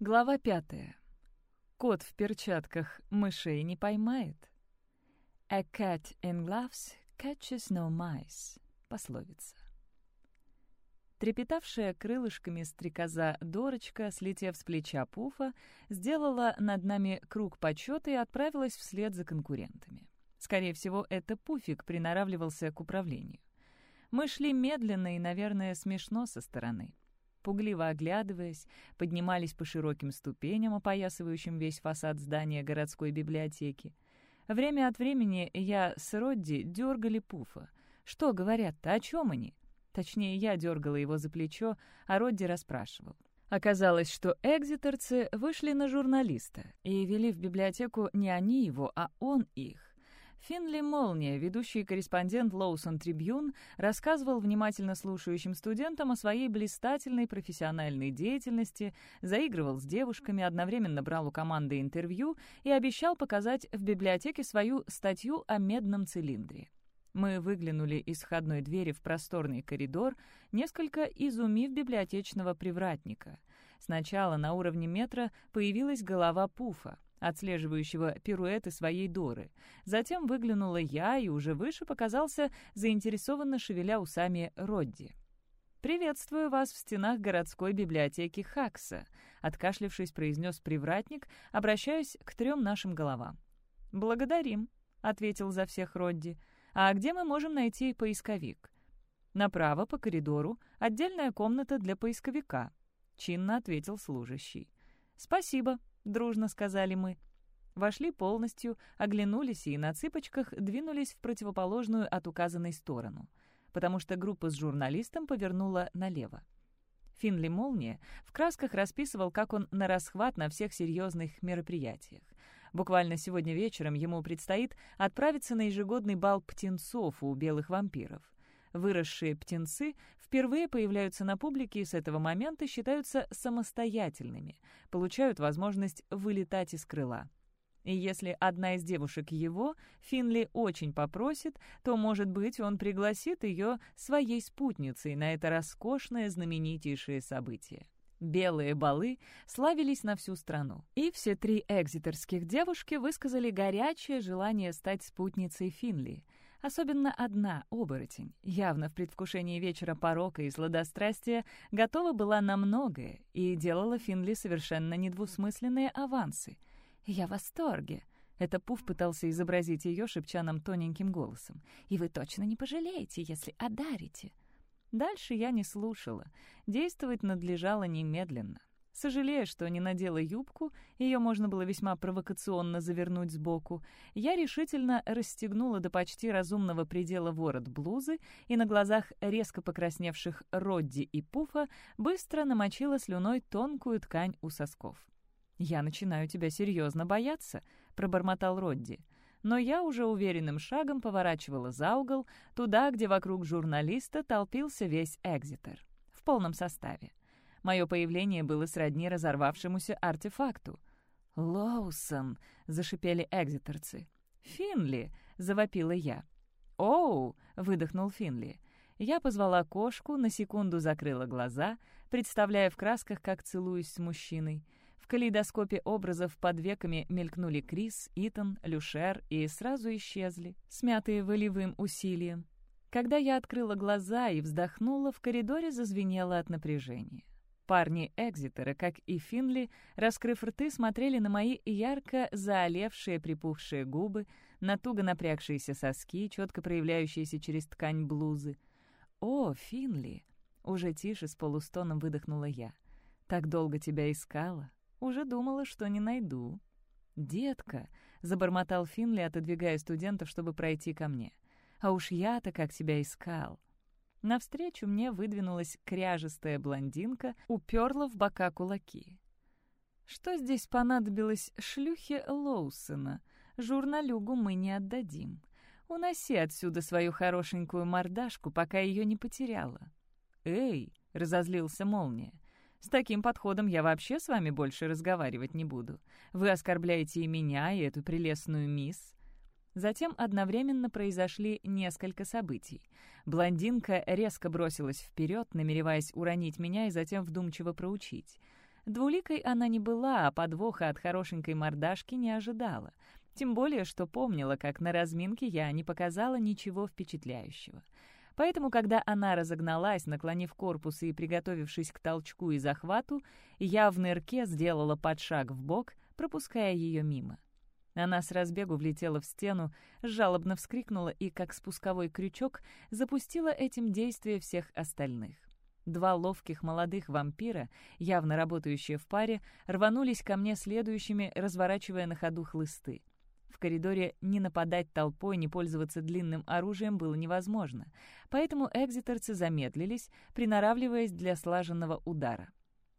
Глава пятая. Кот в перчатках мышей не поймает. A cat in gloves catches no mice. Пословица. Трепетавшая крылышками стрекоза Дорочка, слетев с плеча Пуфа, сделала над нами круг почета и отправилась вслед за конкурентами. Скорее всего, это Пуфик приноравливался к управлению. Мы шли медленно и, наверное, смешно со стороны. Пугливо оглядываясь, поднимались по широким ступеням, опоясывающим весь фасад здания городской библиотеки. Время от времени я с Родди дергали Пуфа. Что говорят-то, о чем они? Точнее, я дергала его за плечо, а Родди расспрашивал. Оказалось, что экзитерцы вышли на журналиста и вели в библиотеку не они его, а он их. Финли Молния, ведущий корреспондент Лоусон Трибьюн, рассказывал внимательно слушающим студентам о своей блистательной профессиональной деятельности, заигрывал с девушками, одновременно брал у команды интервью и обещал показать в библиотеке свою статью о медном цилиндре. Мы выглянули из входной двери в просторный коридор, несколько изумив библиотечного привратника. Сначала на уровне метра появилась голова Пуфа, отслеживающего пируэты своей Доры. Затем выглянула я, и уже выше показался заинтересованно шевеля усами Родди. «Приветствую вас в стенах городской библиотеки Хакса», — откашлившись, произнес привратник, обращаясь к трем нашим головам. «Благодарим», — ответил за всех Родди. «А где мы можем найти поисковик?» «Направо, по коридору, отдельная комната для поисковика», — чинно ответил служащий. «Спасибо», — дружно сказали мы. Вошли полностью, оглянулись и на цыпочках двинулись в противоположную от указанной сторону, потому что группа с журналистом повернула налево. Финли Молния в красках расписывал, как он на расхват на всех серьезных мероприятиях. Буквально сегодня вечером ему предстоит отправиться на ежегодный бал птенцов у белых вампиров. Выросшие птенцы впервые появляются на публике и с этого момента считаются самостоятельными, получают возможность вылетать из крыла. И если одна из девушек его, Финли, очень попросит, то, может быть, он пригласит ее своей спутницей на это роскошное знаменитейшее событие. Белые балы славились на всю страну, и все три экзитерских девушки высказали горячее желание стать спутницей Финли. Особенно одна, оборотень, явно в предвкушении вечера порока и сладострастия, готова была на многое и делала Финли совершенно недвусмысленные авансы. «Я в восторге», — это Пуф пытался изобразить ее, шепча нам тоненьким голосом. «И вы точно не пожалеете, если одарите». Дальше я не слушала. Действовать надлежало немедленно. Сожалея, что не надела юбку, ее можно было весьма провокационно завернуть сбоку, я решительно расстегнула до почти разумного предела ворот блузы и на глазах резко покрасневших Родди и Пуфа быстро намочила слюной тонкую ткань у сосков. «Я начинаю тебя серьезно бояться», — пробормотал Родди но я уже уверенным шагом поворачивала за угол, туда, где вокруг журналиста толпился весь Экзитер. В полном составе. Мое появление было сродни разорвавшемуся артефакту. «Лоусон!» — зашипели экзитерцы. «Финли!» — завопила я. «Оу!» — выдохнул Финли. Я позвала кошку, на секунду закрыла глаза, представляя в красках, как целуюсь с мужчиной — в калейдоскопе образов под веками мелькнули Крис, Итан, Люшер и сразу исчезли, смятые волевым усилием. Когда я открыла глаза и вздохнула, в коридоре зазвенело от напряжения. Парни Экзитера, как и Финли, раскрыв рты, смотрели на мои ярко заолевшие припухшие губы, на туго напрягшиеся соски, четко проявляющиеся через ткань блузы. «О, Финли!» — уже тише с полустоном выдохнула я. «Так долго тебя искала. Уже думала, что не найду». «Детка», — забормотал Финли, отодвигая студентов, чтобы пройти ко мне. «А уж я-то как тебя искал». Навстречу мне выдвинулась кряжестая блондинка, уперла в бока кулаки. «Что здесь понадобилось шлюхе Лоусона? Журналюгу мы не отдадим. Уноси отсюда свою хорошенькую мордашку, пока ее не потеряла». «Эй!» — разозлился Молния. С таким подходом я вообще с вами больше разговаривать не буду. Вы оскорбляете и меня, и эту прелестную мисс». Затем одновременно произошли несколько событий. Блондинка резко бросилась вперед, намереваясь уронить меня и затем вдумчиво проучить. Двуликой она не была, а подвоха от хорошенькой мордашки не ожидала. Тем более, что помнила, как на разминке я не показала ничего впечатляющего. Поэтому, когда она разогналась, наклонив корпус и приготовившись к толчку и захвату, я в нырке сделала подшаг в бок, пропуская ее мимо. Она с разбегу влетела в стену, жалобно вскрикнула и, как спусковой крючок, запустила этим действие всех остальных. Два ловких молодых вампира, явно работающие в паре, рванулись ко мне следующими, разворачивая на ходу хлысты. В коридоре не нападать толпой, не пользоваться длинным оружием было невозможно, поэтому экзитерцы замедлились, приноравливаясь для слаженного удара.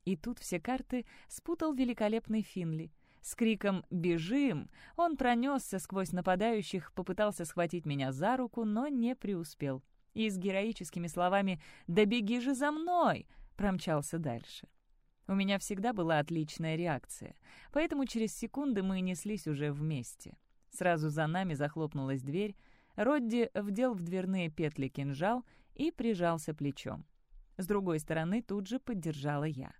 И тут все карты спутал великолепный Финли. С криком «Бежим!» он пронесся сквозь нападающих, попытался схватить меня за руку, но не преуспел. И с героическими словами «Да беги же за мной!» промчался дальше. У меня всегда была отличная реакция, поэтому через секунды мы неслись уже вместе. Сразу за нами захлопнулась дверь, Родди вдел в дверные петли кинжал и прижался плечом. С другой стороны тут же поддержала я.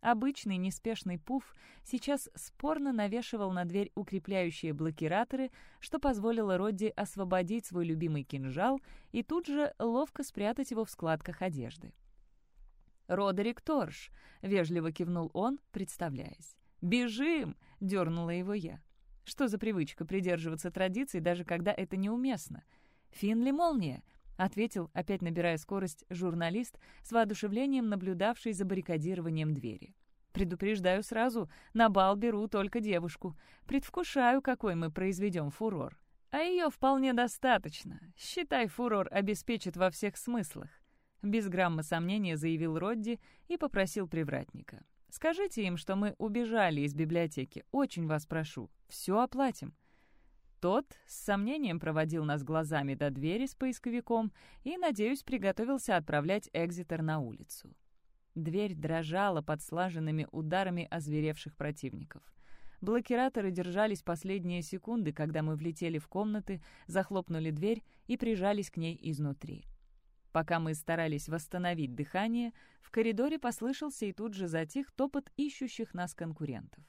Обычный неспешный пуф сейчас спорно навешивал на дверь укрепляющие блокираторы, что позволило Родди освободить свой любимый кинжал и тут же ловко спрятать его в складках одежды. «Родерик Торш», — вежливо кивнул он, представляясь. «Бежим!» — дернула его я. Что за привычка придерживаться традиций, даже когда это неуместно? «Финли молния!» — ответил, опять набирая скорость, журналист, с воодушевлением наблюдавший за баррикадированием двери. «Предупреждаю сразу, на бал беру только девушку. Предвкушаю, какой мы произведем фурор. А ее вполне достаточно. Считай, фурор обеспечит во всех смыслах. Без грамма сомнения заявил Родди и попросил привратника. «Скажите им, что мы убежали из библиотеки. Очень вас прошу. Все оплатим». Тот с сомнением проводил нас глазами до двери с поисковиком и, надеюсь, приготовился отправлять Экзитер на улицу. Дверь дрожала под слаженными ударами озверевших противников. Блокираторы держались последние секунды, когда мы влетели в комнаты, захлопнули дверь и прижались к ней изнутри. Пока мы старались восстановить дыхание, в коридоре послышался и тут же затих топот ищущих нас конкурентов.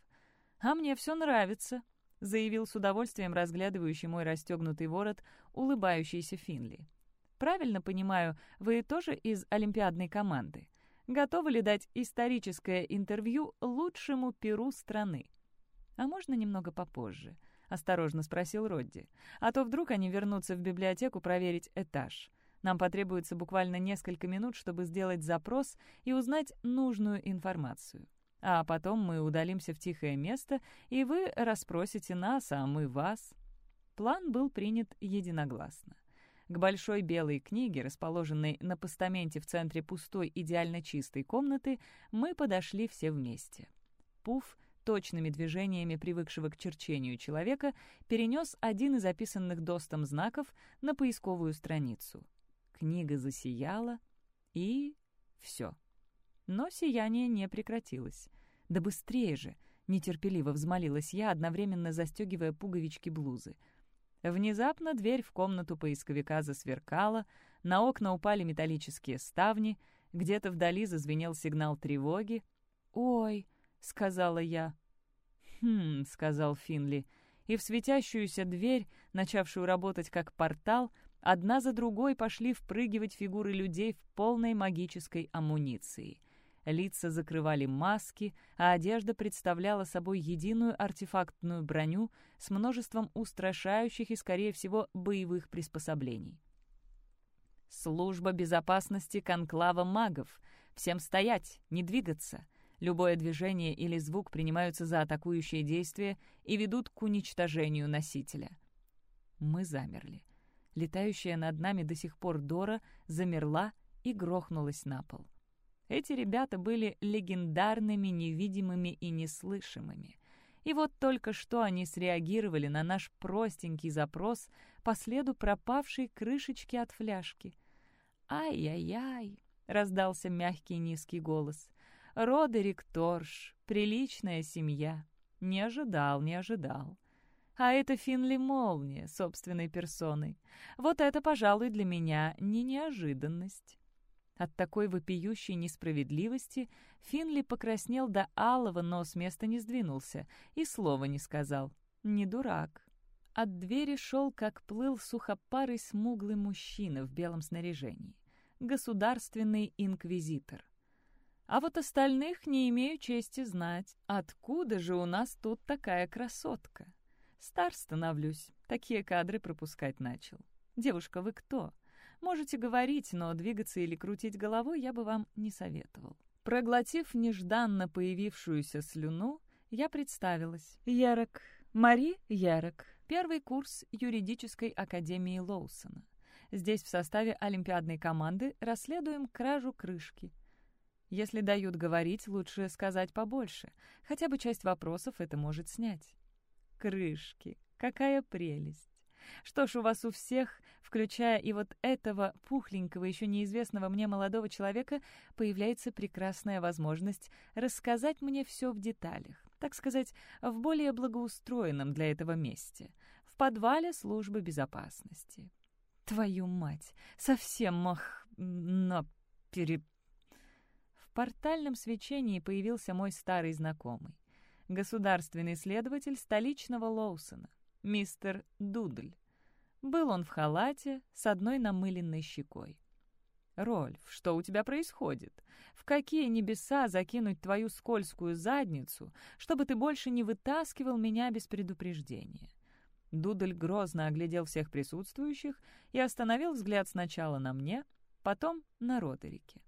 «А мне все нравится», — заявил с удовольствием разглядывающий мой расстегнутый ворот улыбающийся Финли. «Правильно понимаю, вы тоже из олимпиадной команды? Готовы ли дать историческое интервью лучшему перу страны?» «А можно немного попозже?» — осторожно спросил Родди. «А то вдруг они вернутся в библиотеку проверить этаж. Нам потребуется буквально несколько минут, чтобы сделать запрос и узнать нужную информацию. А потом мы удалимся в тихое место, и вы расспросите нас, а мы вас. План был принят единогласно. К большой белой книге, расположенной на постаменте в центре пустой идеально чистой комнаты, мы подошли все вместе. Пуф, точными движениями привыкшего к черчению человека, перенес один из описанных достом знаков на поисковую страницу — Книга засияла, и все. Но сияние не прекратилось. «Да быстрее же!» — нетерпеливо взмолилась я, одновременно застегивая пуговички блузы. Внезапно дверь в комнату поисковика засверкала, на окна упали металлические ставни, где-то вдали зазвенел сигнал тревоги. «Ой!» — сказала я. «Хм», — сказал Финли, и в светящуюся дверь, начавшую работать как портал, — Одна за другой пошли впрыгивать фигуры людей в полной магической амуниции. Лица закрывали маски, а одежда представляла собой единую артефактную броню с множеством устрашающих и, скорее всего, боевых приспособлений. «Служба безопасности конклава магов. Всем стоять, не двигаться!» Любое движение или звук принимаются за атакующие действия и ведут к уничтожению носителя. Мы замерли. Летающая над нами до сих пор Дора замерла и грохнулась на пол. Эти ребята были легендарными, невидимыми и неслышимыми. И вот только что они среагировали на наш простенький запрос по следу пропавшей крышечки от фляжки. «Ай-яй-яй!» — раздался мягкий низкий голос. «Родерик Торш, приличная семья. Не ожидал, не ожидал. А это Финли Молния собственной персоной. Вот это, пожалуй, для меня не неожиданность. От такой вопиющей несправедливости Финли покраснел до алого, но с места не сдвинулся и слова не сказал. Не дурак. От двери шел, как плыл сухопарый смуглый мужчина в белом снаряжении. Государственный инквизитор. А вот остальных не имею чести знать. Откуда же у нас тут такая красотка? Стар становлюсь, такие кадры пропускать начал. Девушка, вы кто? Можете говорить, но двигаться или крутить головой я бы вам не советовал. Проглотив нежданно появившуюся слюну, я представилась. Ярок. Мари Ярок. Первый курс юридической академии Лоусона. Здесь в составе олимпиадной команды расследуем кражу крышки. Если дают говорить, лучше сказать побольше. Хотя бы часть вопросов это может снять. Крышки. Какая прелесть. Что ж, у вас у всех, включая и вот этого пухленького, еще неизвестного мне молодого человека, появляется прекрасная возможность рассказать мне все в деталях, так сказать, в более благоустроенном для этого месте, в подвале службы безопасности. Твою мать, совсем мах... на... пере... В портальном свечении появился мой старый знакомый, государственный следователь столичного Лоусона мистер Дудль. Был он в халате с одной намыленной щекой. «Рольф, что у тебя происходит? В какие небеса закинуть твою скользкую задницу, чтобы ты больше не вытаскивал меня без предупреждения?» Дудль грозно оглядел всех присутствующих и остановил взгляд сначала на мне, потом на Родерике.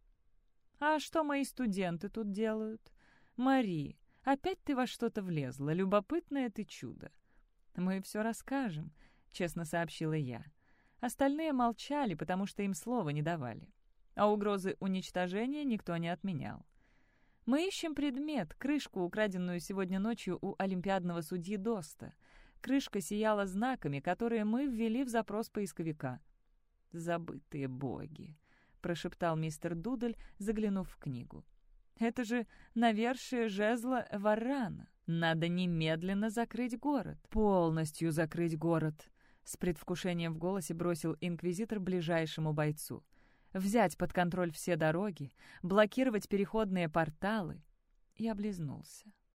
«А что мои студенты тут делают? Мари, опять ты во что-то влезла, любопытное ты чудо. «Мы все расскажем», — честно сообщила я. Остальные молчали, потому что им слова не давали. А угрозы уничтожения никто не отменял. Мы ищем предмет, крышку, украденную сегодня ночью у олимпиадного судьи Доста. Крышка сияла знаками, которые мы ввели в запрос поисковика. «Забытые боги», — прошептал мистер Дудль, заглянув в книгу. «Это же навершие жезла Варана». Надо немедленно закрыть город. Полностью закрыть город. С предвкушением в голосе бросил инквизитор ближайшему бойцу. Взять под контроль все дороги, блокировать переходные порталы. И облизнулся.